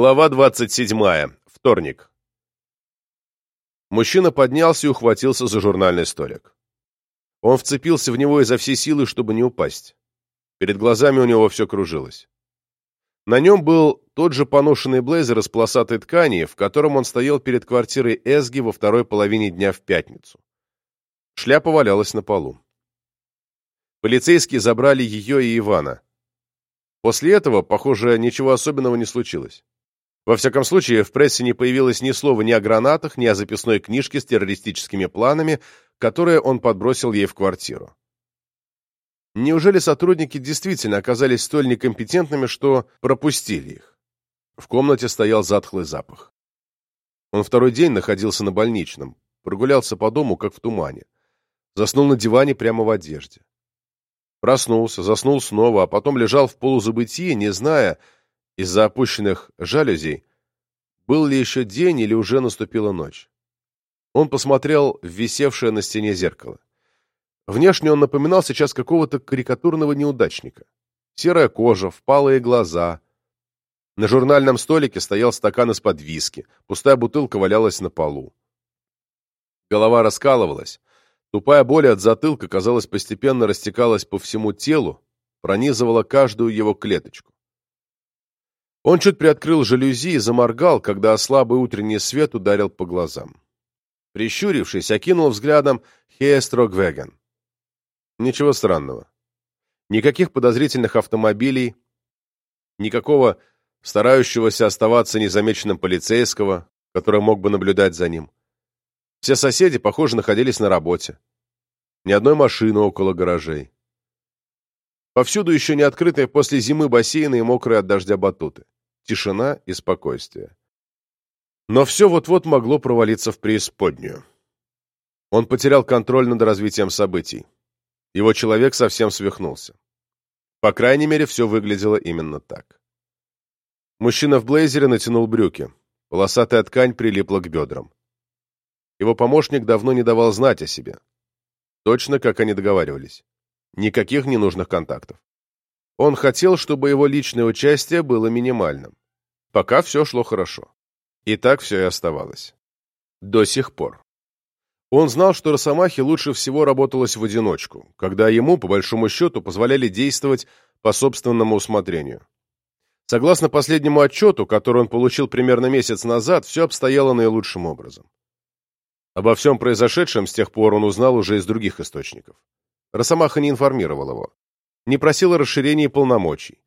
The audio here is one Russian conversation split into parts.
Глава 27. Вторник. Мужчина поднялся и ухватился за журнальный столик. Он вцепился в него изо всей силы, чтобы не упасть. Перед глазами у него все кружилось. На нем был тот же поношенный блейзер из полосатой ткани, в котором он стоял перед квартирой Эсги во второй половине дня в пятницу. Шляпа валялась на полу. Полицейские забрали ее и Ивана. После этого, похоже, ничего особенного не случилось. Во всяком случае, в прессе не появилось ни слова ни о гранатах, ни о записной книжке с террористическими планами, которые он подбросил ей в квартиру. Неужели сотрудники действительно оказались столь некомпетентными, что пропустили их? В комнате стоял затхлый запах. Он второй день находился на больничном, прогулялся по дому, как в тумане. Заснул на диване прямо в одежде. Проснулся, заснул снова, а потом лежал в полузабытии, не зная, из-за опущенных жалюзей, был ли еще день или уже наступила ночь. Он посмотрел в висевшее на стене зеркало. Внешне он напоминал сейчас какого-то карикатурного неудачника. Серая кожа, впалые глаза. На журнальном столике стоял стакан из-под виски, пустая бутылка валялась на полу. Голова раскалывалась. Тупая боль от затылка, казалось, постепенно растекалась по всему телу, пронизывала каждую его клеточку. Он чуть приоткрыл жалюзи и заморгал, когда слабый утренний свет ударил по глазам. Прищурившись, окинул взглядом Хеестрогвеген. Ничего странного. Никаких подозрительных автомобилей, никакого старающегося оставаться незамеченным полицейского, который мог бы наблюдать за ним. Все соседи, похоже, находились на работе. Ни одной машины около гаражей. Повсюду еще не открытые после зимы бассейны и мокрые от дождя батуты тишина и спокойствие. Но все вот-вот могло провалиться в преисподнюю. Он потерял контроль над развитием событий. Его человек совсем свихнулся. По крайней мере, все выглядело именно так. Мужчина в блейзере натянул брюки. Полосатая ткань прилипла к бедрам. Его помощник давно не давал знать о себе. Точно, как они договаривались. Никаких ненужных контактов. Он хотел, чтобы его личное участие было минимальным. Пока все шло хорошо. И так все и оставалось. До сих пор. Он знал, что Росомахе лучше всего работалось в одиночку, когда ему, по большому счету, позволяли действовать по собственному усмотрению. Согласно последнему отчету, который он получил примерно месяц назад, все обстояло наилучшим образом. Обо всем произошедшем с тех пор он узнал уже из других источников. Росомаха не информировал его не просил о расширении полномочий.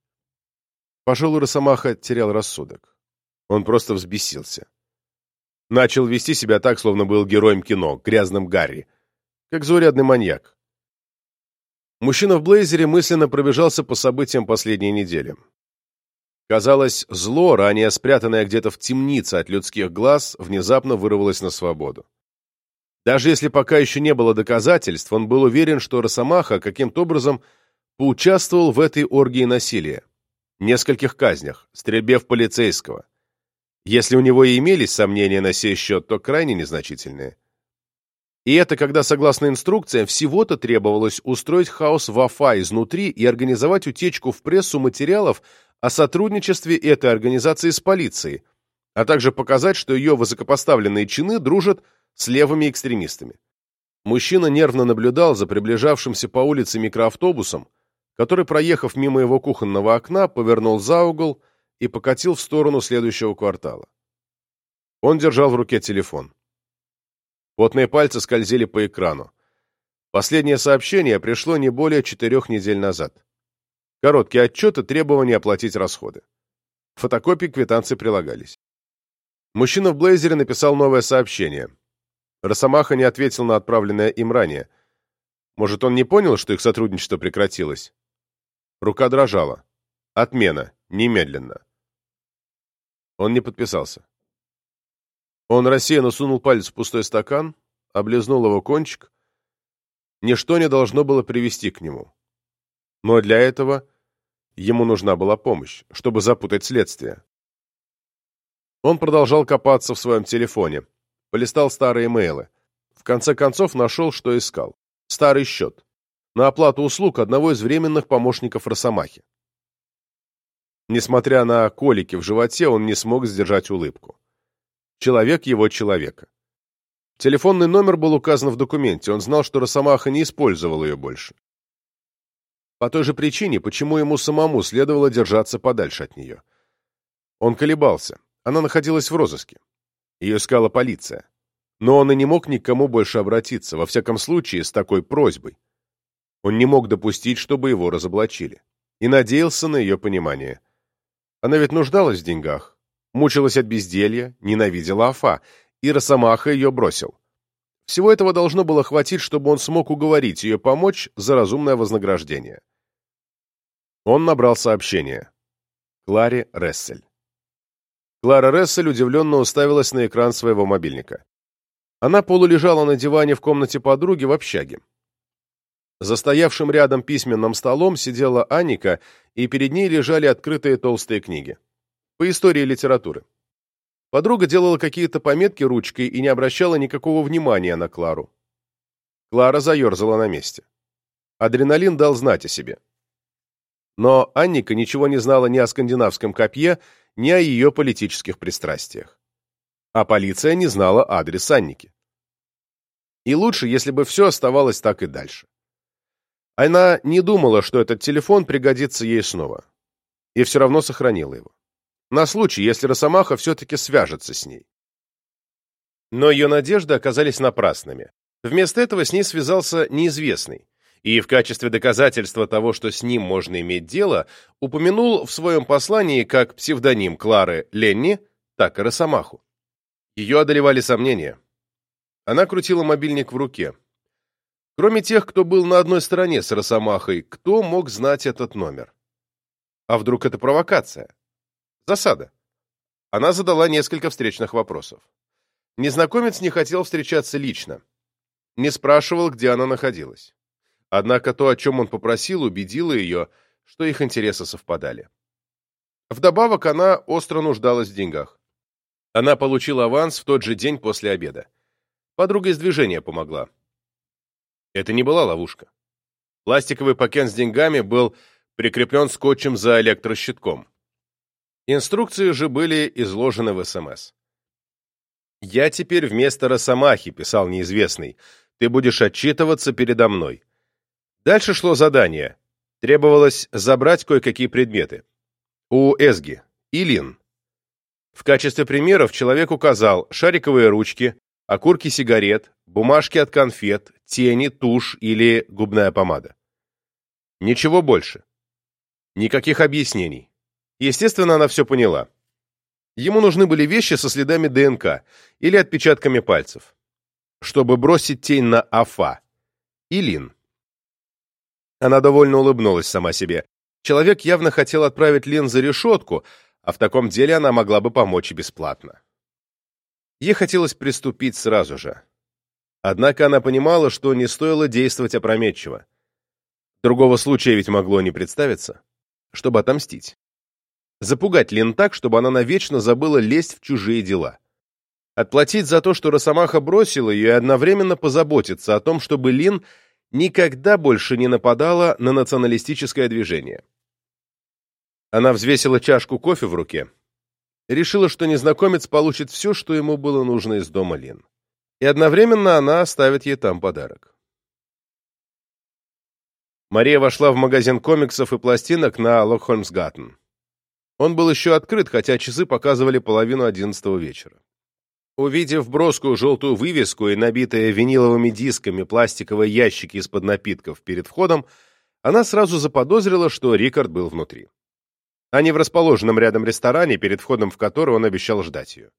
Пожалуй, Росомаха терял рассудок. Он просто взбесился. Начал вести себя так, словно был героем кино, грязным Гарри, как заурядный маньяк. Мужчина в блейзере мысленно пробежался по событиям последней недели. Казалось, зло, ранее спрятанное где-то в темнице от людских глаз, внезапно вырвалось на свободу. Даже если пока еще не было доказательств, он был уверен, что Росомаха каким-то образом поучаствовал в этой оргии насилия, нескольких казнях, стрельбе в полицейского. Если у него и имелись сомнения на сей счет, то крайне незначительные. И это когда, согласно инструкциям, всего-то требовалось устроить хаос в АФА изнутри и организовать утечку в прессу материалов о сотрудничестве этой организации с полицией, а также показать, что ее высокопоставленные чины дружат с левыми экстремистами. Мужчина нервно наблюдал за приближавшимся по улице микроавтобусом, который, проехав мимо его кухонного окна, повернул за угол и покатил в сторону следующего квартала. Он держал в руке телефон. Потные пальцы скользили по экрану. Последнее сообщение пришло не более четырех недель назад. Короткий отчет и требование оплатить расходы. Фотокопии квитанции прилагались. Мужчина в блейзере написал новое сообщение. Росомаха не ответил на отправленное им ранее. Может, он не понял, что их сотрудничество прекратилось? Рука дрожала. Отмена. Немедленно. Он не подписался. Он рассеянно сунул палец в пустой стакан, облизнул его кончик. Ничто не должно было привести к нему. Но для этого ему нужна была помощь, чтобы запутать следствие. Он продолжал копаться в своем телефоне, полистал старые мейлы. В конце концов нашел, что искал. Старый счет на оплату услуг одного из временных помощников Росомахи. Несмотря на колики в животе, он не смог сдержать улыбку. Человек его человека. Телефонный номер был указан в документе, он знал, что Росомаха не использовал ее больше. По той же причине, почему ему самому следовало держаться подальше от нее. Он колебался. Она находилась в розыске. Ее искала полиция. Но он и не мог никому больше обратиться, во всяком случае, с такой просьбой. Он не мог допустить, чтобы его разоблачили. И надеялся на ее понимание. Она ведь нуждалась в деньгах, мучилась от безделья, ненавидела Афа, и Росомаха ее бросил. Всего этого должно было хватить, чтобы он смог уговорить ее помочь за разумное вознаграждение. Он набрал сообщение. Кларе Рессель. Клара Рессель удивленно уставилась на экран своего мобильника. Она полулежала на диване в комнате подруги в общаге. За стоявшим рядом письменным столом сидела Анника, и перед ней лежали открытые толстые книги. По истории литературы. Подруга делала какие-то пометки ручкой и не обращала никакого внимания на Клару. Клара заерзала на месте. Адреналин дал знать о себе. Но Анника ничего не знала ни о скандинавском копье, ни о ее политических пристрастиях. А полиция не знала адрес Анники. И лучше, если бы все оставалось так и дальше. Она не думала, что этот телефон пригодится ей снова. И все равно сохранила его на случай, если Росомаха все-таки свяжется с ней. Но ее надежды оказались напрасными. Вместо этого с ней связался неизвестный, и в качестве доказательства того, что с ним можно иметь дело, упомянул в своем послании как псевдоним Клары Ленни, так и Росомаху. Ее одолевали сомнения. Она крутила мобильник в руке. Кроме тех, кто был на одной стороне с Росомахой, кто мог знать этот номер? А вдруг это провокация? Засада. Она задала несколько встречных вопросов. Незнакомец не хотел встречаться лично. Не спрашивал, где она находилась. Однако то, о чем он попросил, убедило ее, что их интересы совпадали. Вдобавок, она остро нуждалась в деньгах. Она получила аванс в тот же день после обеда. Подруга из движения помогла. Это не была ловушка. Пластиковый пакет с деньгами был прикреплен скотчем за электрощитком. Инструкции же были изложены в СМС. «Я теперь вместо Росомахи», — писал неизвестный. «Ты будешь отчитываться передо мной». Дальше шло задание. Требовалось забрать кое-какие предметы. У Эсги. Илин. В качестве примеров человек указал шариковые ручки, окурки сигарет, бумажки от конфет, тени, тушь или губная помада. Ничего больше. Никаких объяснений. Естественно, она все поняла. Ему нужны были вещи со следами ДНК или отпечатками пальцев, чтобы бросить тень на Афа и Лин. Она довольно улыбнулась сама себе. Человек явно хотел отправить Лин за решетку, а в таком деле она могла бы помочь бесплатно. Ей хотелось приступить сразу же. Однако она понимала, что не стоило действовать опрометчиво. Другого случая ведь могло не представиться, чтобы отомстить. Запугать Лин так, чтобы она навечно забыла лезть в чужие дела. Отплатить за то, что Росомаха бросила ее, и одновременно позаботиться о том, чтобы Лин никогда больше не нападала на националистическое движение. Она взвесила чашку кофе в руке, решила, что незнакомец получит все, что ему было нужно из дома Лин. И одновременно она оставит ей там подарок. Мария вошла в магазин комиксов и пластинок на Локхольмсгаттен. Он был еще открыт, хотя часы показывали половину одиннадцатого вечера. Увидев броскую желтую вывеску и набитые виниловыми дисками пластиковые ящики из-под напитков перед входом, она сразу заподозрила, что Рикард был внутри. Не в расположенном рядом ресторане, перед входом в который он обещал ждать ее.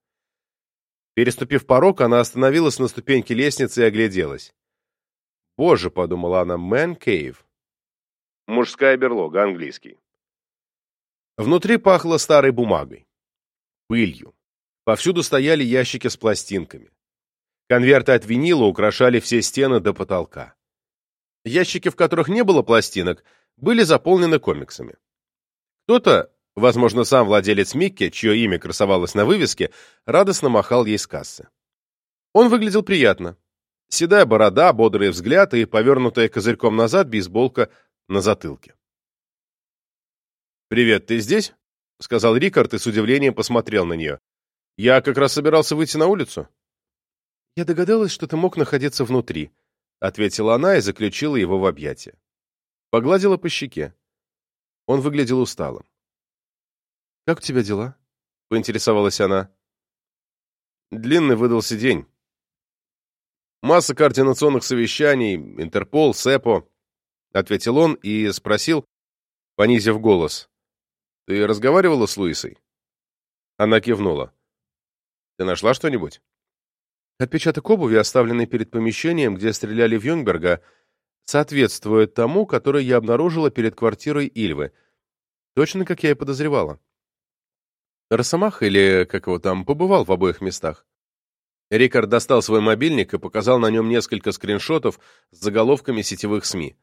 Переступив порог, она остановилась на ступеньке лестницы и огляделась. «Боже», — подумала она, — «мэн кейв». Мужская берлога, английский. Внутри пахло старой бумагой, пылью. Повсюду стояли ящики с пластинками. Конверты от винила украшали все стены до потолка. Ящики, в которых не было пластинок, были заполнены комиксами. Кто-то, возможно, сам владелец Микки, чье имя красовалось на вывеске, радостно махал ей с кассы. Он выглядел приятно. Седая борода, бодрый взгляд и повернутая козырьком назад бейсболка на затылке. «Привет, ты здесь?» — сказал Рикард и с удивлением посмотрел на нее. «Я как раз собирался выйти на улицу». «Я догадалась, что ты мог находиться внутри», — ответила она и заключила его в объятия. Погладила по щеке. Он выглядел усталым. «Как у тебя дела?» — поинтересовалась она. Длинный выдался день. Масса координационных совещаний, Интерпол, СЭПО, — ответил он и спросил, понизив голос. «Ты разговаривала с Луисой?» Она кивнула. «Ты нашла что-нибудь?» Отпечаток обуви, оставленный перед помещением, где стреляли в Юнгберга, соответствует тому, который я обнаружила перед квартирой Ильвы. Точно, как я и подозревала. Росомаха, или как его там, побывал в обоих местах. Рикард достал свой мобильник и показал на нем несколько скриншотов с заголовками сетевых СМИ.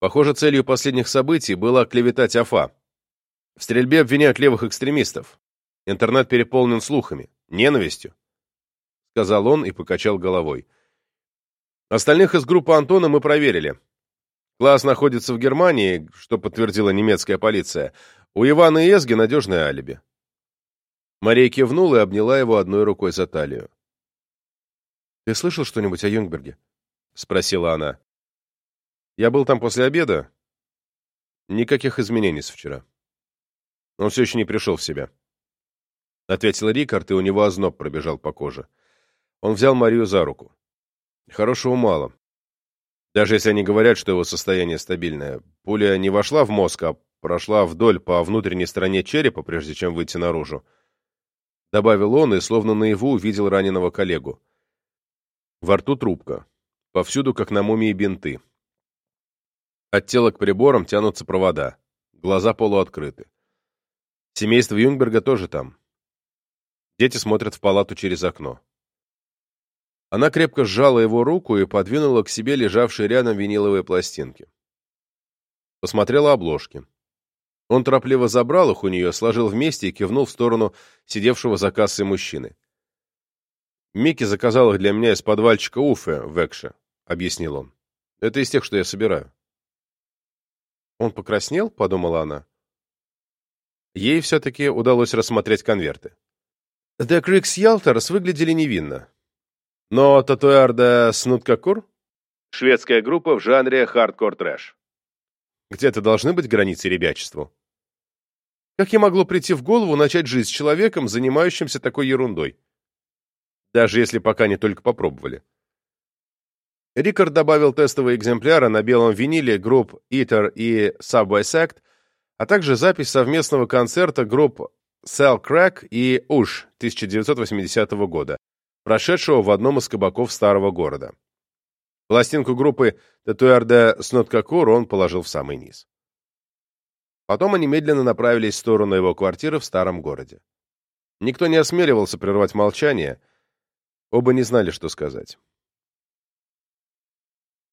Похоже, целью последних событий было клеветать Афа. В стрельбе обвиняют левых экстремистов. Интернет переполнен слухами, ненавистью, — сказал он и покачал головой. Остальных из группы Антона мы проверили. Класс находится в Германии, что подтвердила немецкая полиция. У Ивана и Эсги надежное алиби. Мария кивнула и обняла его одной рукой за талию. «Ты слышал что-нибудь о Юнгберге?» — спросила она. Я был там после обеда. Никаких изменений с вчера. Он все еще не пришел в себя. Ответил Рикард, и у него озноб пробежал по коже. Он взял Марию за руку. Хорошего мало. Даже если они говорят, что его состояние стабильное. Пуля не вошла в мозг, а прошла вдоль по внутренней стороне черепа, прежде чем выйти наружу. Добавил он и, словно наяву, увидел раненого коллегу. Во рту трубка. Повсюду, как на мумии, бинты. От тела к приборам тянутся провода. Глаза полуоткрыты. Семейство Юнгберга тоже там. Дети смотрят в палату через окно. Она крепко сжала его руку и подвинула к себе лежавшие рядом виниловые пластинки. Посмотрела обложки. Он торопливо забрал их у нее, сложил вместе и кивнул в сторону сидевшего за кассой мужчины. «Микки заказал их для меня из подвальчика Уфе в Экше», — объяснил он. «Это из тех, что я собираю». «Он покраснел?» — подумала она. Ей все-таки удалось рассмотреть конверты. The Krixhjälters выглядели невинно. Но Tatuerade Snutkukar — шведская группа в жанре хардкор-трэш. Где-то должны быть границы ребячеству. Как ей могло прийти в голову начать жизнь с человеком, занимающимся такой ерундой? Даже если пока не только попробовали. Рикард добавил тестовые экземпляры на белом виниле групп Eater и Subway Sect, а также запись совместного концерта групп Cell Crack и Ush 1980 года, прошедшего в одном из кабаков старого города. Пластинку группы Татуэрде Сноткакур он положил в самый низ. Потом они медленно направились в сторону его квартиры в старом городе. Никто не осмеливался прервать молчание, оба не знали, что сказать.